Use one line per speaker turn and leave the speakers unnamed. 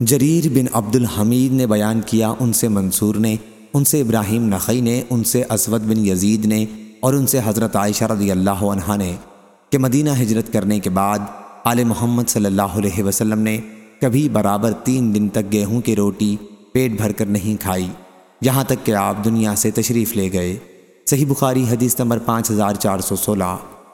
جریر بن عبد الحمید نے بیان کیا، ان سے منصور نے، ان سے ابراہیم نخی نے، ان سے اسود بن یزید نے اور ان سے حضرت عائشہ رضی اللہ عنہ نے کہ مدینہ ہجرت کرنے کے بعد آل محمد صلی اللہ علیہ وسلم نے کبھی برابر تین دن تک گیہوں کی روٹی پیٹ بھر کر نہیں کھائی، یہاں تک کہ آپ دنیا سے تشریف لے گئے۔ صحیح بخاری حدیث نمبر پانچ ہزار چار سو سولہ۔